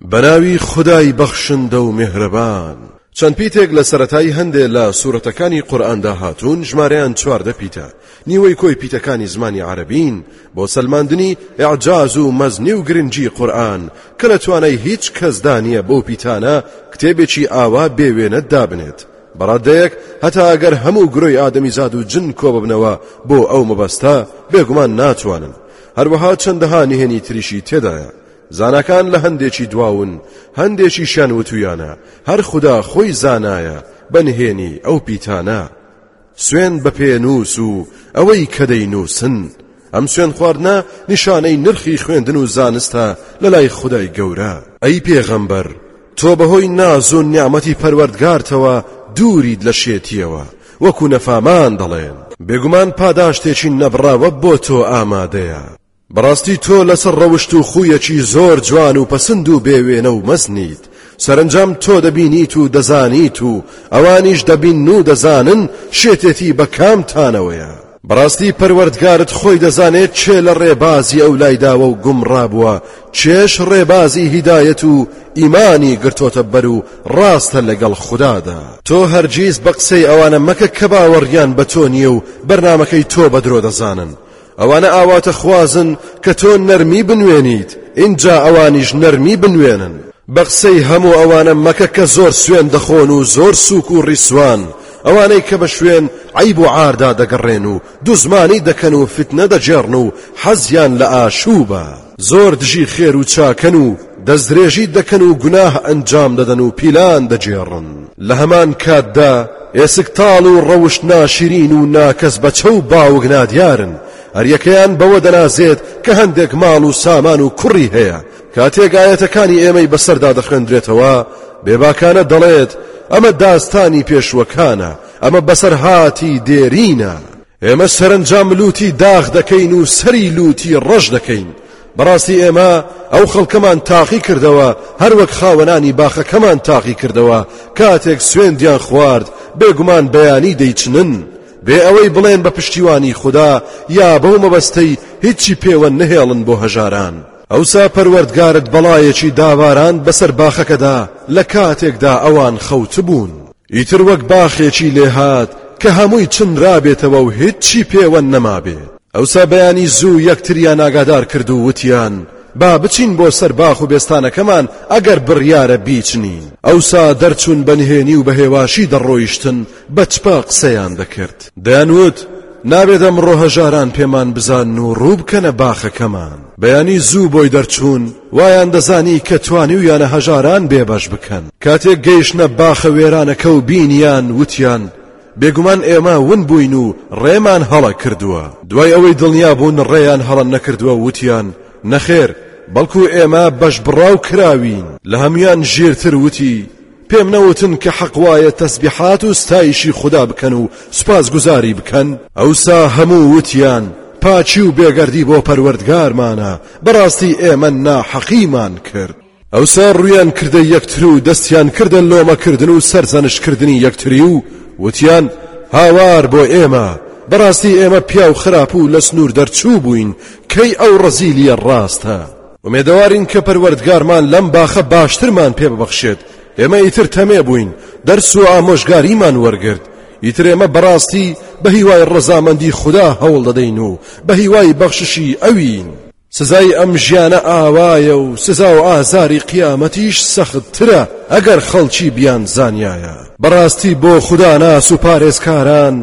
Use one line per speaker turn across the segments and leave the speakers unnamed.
بەناوی خودای بەخشندە و میهرەبان. چەند پیتێک لە سەرەتای هەندێ لە سورەتەکانی قورئاندا هاتوون ژمارەیان چواردە پیتە، نیوەی کۆی پیتەکانی زمانی عەرەبین، بۆ سەلماندنی ئیعجاز و مەزنی و گرنگی قورئان، کە لە توانای هیچ کەسدا نییە بەو پیتانە کتێبێکی ئاوا بێ وێنە دابنێت، بە ڕادەیەک هەتا ئەگەر هەموو گرۆی ئادەمیزاد و جن کۆببنەوە بۆ ئەو مەبەستە، بێگومان ناتوانن، هەروەها چەندەها نهێنی تریشی تێدایە. زاناکان لە هەندێکی دواون هەندێکیشیان وتویانە هەر خودا خۆی زانایە بە نهێنی ئەو پیتانە سوێن بە پێنووس و ئەوەی کە دەینووسن ئەم سوێن خواردنە نیشانەی نرخی خوێندن و زانستە لە لای خدای گەورە ئەی پێغەمبەر تۆ بەهۆی ناز و نیعمەتی پەروەردگارتەوە دووریت لە شێتیەوە وەکو نەفامان دەڵێن بێگومان پاداشتێکی نەبڕاوە بۆ تۆ ئامادەیە. بەڕاستی تۆ لەسەر ڕەوشت و خویەکی زۆر جوان و پەسند و بێ وێنە و مەزنیت سەرنجام تۆ دەبینیت و دەزانیت و ئەوانیش دەبین و دەزانن شێتێتی بە کامتانەوەیە بەڕاستی پەروەردگارت خۆی دەزانێت چێ لە ڕێبازی ئەو لایداوە و گومڕابووە چێش ڕێبازی هیدایەت و ئیمانی گرتۆتە بەر و ڕاستە لەگەڵ خوددادا تۆ هەرگیز بە قسەی ئەوانە مەکە کە باوەڕیان بە تۆ نییە و بەرنمەکەی تۆ بە درۆ دەزانن ئەوانە ئاواتەخوازن کە تۆ نەرمی بنوێنیت، ئینجا ئەوانیش نەرمی بنوێنن. بە قسەی هەموو ئەوانە مەکە کە زۆر سوێند دەخۆن و زۆر سووک و ڕیسوان، ئەوانەی کە بە شوێن عەیب و عاردا دەگەڕێن و دوزمانی دەکەن و فیتنە دەگێڕن و حەزیان لە ئاشووبە. زۆر دژی خێر و چاکەن و دەستدرێژی دەکەن و گوناه ئەنجام دەدەن و پیلان دەگێڕن لە هەمان کاتدا ئێسک تاڵ و ڕەوشت ناشیرین و ناکەس بە چەو باوک نادیارن هەریەکەیان بەوە دەنازێت کە هەندێک ماڵ و سامان و کوڕی هەیە کاتێک ئاەتەکانی ئێمەی بەسەردا دەخوێندرێتەوە بێباکانە دەڵێت ئەمە داستانی پێشوەکانە ئەمە بەسەرهاتی دێرینە ئێمە سەرەنجام لووتی داخ دەکەین و سەری لووتی ڕەش دەکەین بەڕاستی ئێمە ئەو خەڵکەمان تاقی کردەوە هەروەک خاوەنانی باخەکەمان تاقی کردەوە کاتێک سوێندیان خوارد بێگومان بەیانی دەیچنن بێ ئەوەی بڵێن بە پشتیوانی خوددا یا بەو مەبەستەی هیچی پێوە نەهێڵن بۆ هەژاران ئەوسا پەروەردگارت بەڵایەکی داواران بەسەر باخەکەدا لە کاتێکدا ئەوان خەوتبوون. ئیتر وەک باخێکی لێ هات کە هەمووی چنرابێتەوە و هیچی پێوە نەمابێت. ئەوسا بەیانی زوو یەکتریان ئاگادار کرد و وتیان، با بچین بۆ سەر باخ و بێستانەکەمان ئەگەر بڕیارە بیچنین. ئەوسا دەرچوون بە نهێنی و بە هێواشی دەڕۆیشتن، بە چپە قسەیان دەکرد. دەیانوت، نابێت ئەمڕۆ هەژاران پێمان بزانن و ڕووبکەنە باخەکەمان. بەیانی زوو بۆی دەرچوون، وایان دەزانی کە توانیویانە هەژاران بێبەش بکەن. کاتێک گەیشتنە باخە وێرانەکە و بینیان، وتیان، بێگومان ئێمە ون بووین و ڕێمان هەڵە کردووە. دوای ئەوەی دڵنیا بوون ڕێیان هەڵە نەکردووە، وتیان، نەخێر، بەڵکو ئێمە بەشبڕاو کراوین. لە هەموویان ژیرتر وتی. پێم نەوتن کە حەق وایە تەسبیحات و ستایشی خودا بکەن و سوپاس گوزاری بکەن؟ ئەوسا هەموو وتیان، پاکی و بێگەردی بۆ پەروەردگارمانە، بەڕاستی ئێمە ناحەقیمان کرد. ئەوسا ڕوویان کردە یەکتر و دەستیان کردە لۆمە کردن و سەرزەنشت کردنی یەکتری و وتیان، هاوار بۆ ئێمە، بەڕاستی ئێمە پیاو خراپ و لە سنوور دەرچوو بووین، کەی ئەو ڕەزیلیە ڕاستە؟ ئومێدەوارین کە پەروەردگارمان لەم باخە باشترمان پێ ببەخشێت ئێمە ئیتر تەمێ بووین دەرس و ئامۆژگاریمان وەرگرت ئیتر ئێمە بەڕاستی بە هیوای ڕەزامەندی خوددا هەوڵ دەدەین و بە هیوای بەخششی ئەوین سزای ئەم ژیانە ئاوایە و سزا و ئازاری قیامەتیش سەختترە ئەگەر خەڵکی بیان زانیایە بەڕاستی بۆ خوداناس و پارێزکاران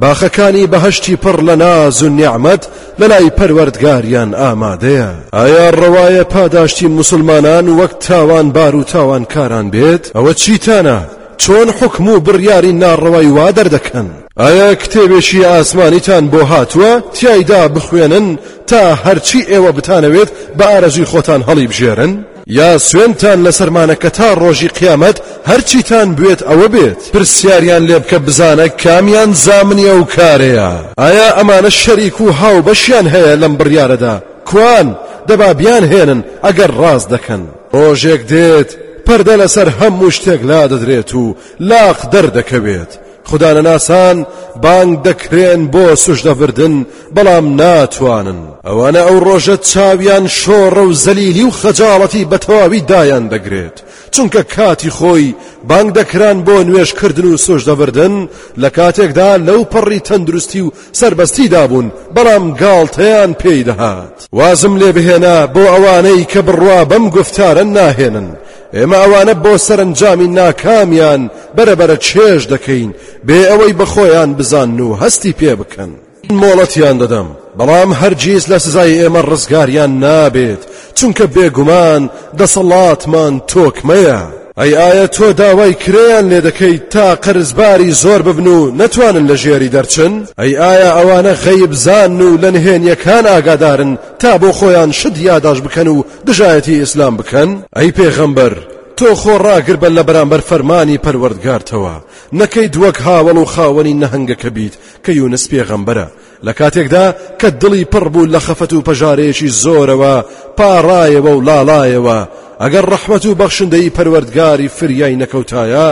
باخەکانی بەهەشتی پڕ لە ناز و نیعمەت لەلای پەروەردگاریان ئامادەیە ئایا ڕەوایە پاداشتی موسڵمانان وەک تاوانبار و تاوانکاران بێت ئەوە چیتانە چۆن حکم و بڕیاری ناڕەوای وا دەردەکەن ئایا کتێبێکی ئاسمانیتان بۆ هاتووە تیایدا بخوێنن تا هەرچی ئێوە بتانەوێت بە ئارەزوی خۆتان هەڵیبژێرن یا سوێندتان لەسەرمانە کە تا ڕۆژی قیامەت هەرچیتان بوێت ئەوە بێت پرسیاریان لێ بکە بزانە کامیان زامنی ئەو کارەیە ئایا ئەمانە شەریک و هاوبەشیان هەیە لەم بڕیارەدا کوان دەبا بیانهێنن ئەگەر ڕاست دەکەن ڕۆژێک دێت پەردە لەسەر هەموو شتێک لادەدرێت و لاق دەردەکەوێت خودانەناسان بانگ دەکرێن بۆ سوژدەڤردن بەڵام ناتوانن ئەوانە ئەو ڕۆژە چاویان شۆڕە و زەلیلی و خەجاڵەتی بە تەواوی دایان دەگرێت چونکە کاتی خۆی بانگ دەکران بۆ نوێشکردن و سوژدەڤردن لە کاتێکدا لەو پەڕی تەندروستی و سربەستیدا بوون بەڵام گاڵتەیان پێی دەهات وازم لێ بهێنە بۆ ئەوانەی کە بڕوا بەم گفتارە ناهێنن ئێمە ئەوانە بۆ سەرنجامی ناکامیان بەرەبەرە چێژ دەکەین بێ ئەوەی بەخۆیان بزان و هەستی پێ بکەن مۆڵەتیان دەدەم بەڵام هەرگیز لە سزای ئێمە ڕزگاریان نابێت چونکە بێگومان دەسەڵاتمان تۆکمەیە ئەی ئایا تۆ داوای کرێیان لێ دەکەیت تا قەرزباری زۆر ببن و نەتوانن لە ژێری دەرچن ئەی ئایا ئەوانە غەیب زان و لە نهێنیەکان ئاگادارن تا بۆ خۆیان شت یاداش بکەن و دژایەتی ئیسلام بکەن؟ ئەی پێغەمبەر تۆ خۆ ڕاگربە لە بەرامبەر فەرمانی پەروەردگارتەوە، نەکەیت وەک هاوەڵ و خاوەنی نەهەنگەکە بیت کە یونس پێغەمبەرە لە کاتێکدا کە دڵی پڕ بوو لە خەفەت و پەژارەیەکی زۆرەوە پاڕایەوە و لاڵایەوە ئەگەر ڕەحمەت و بەخشندەیی پەروەردگاری فریای نەکەوتایە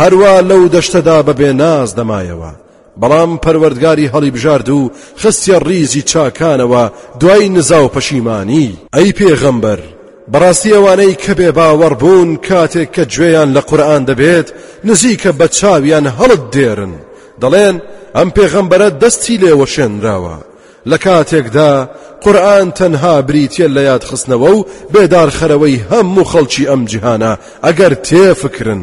هەروا لەو دەشتەدا بە بێ ناز دەمایەوە. بەڵام پەروەردگاری هەڵیبژارد و خستیە ڕیزی چاکانەوە دوای نزا و پەشیمانی ئەی پێغەمبەر بەڕاستی ئەوانەی کە بێ باوەڕ بوون کاتێک کە گوێیان لە قورئان دەبێت نزیکە بە چاویان هەڵت دێرن دەڵێن ئەم پێغەمبەرە دەستی لێوەشێنراوە لە کاتێکدا قورآن تەنها بریتە لە یادخستنەوە و بێدارخەرەوەی هەموو خەڵکی ئەم جیهانە ئەگەر تێفکرن.